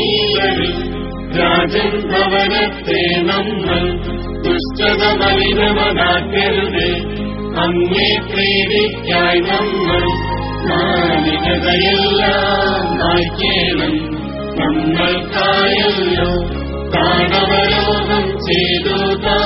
നമ്മൾ രാജൻ ഭവനത്തെ നമ്മൾ ദുഷ്ടത മലിനമതാക്കരുത് അങ്ങേ പ്രീതിക്കായി നമ്മൾ മാലികതയെല്ലാം വായിക്കണം നമ്മൾക്കായല്ലോ താണവരോധം ചെയ്തു താ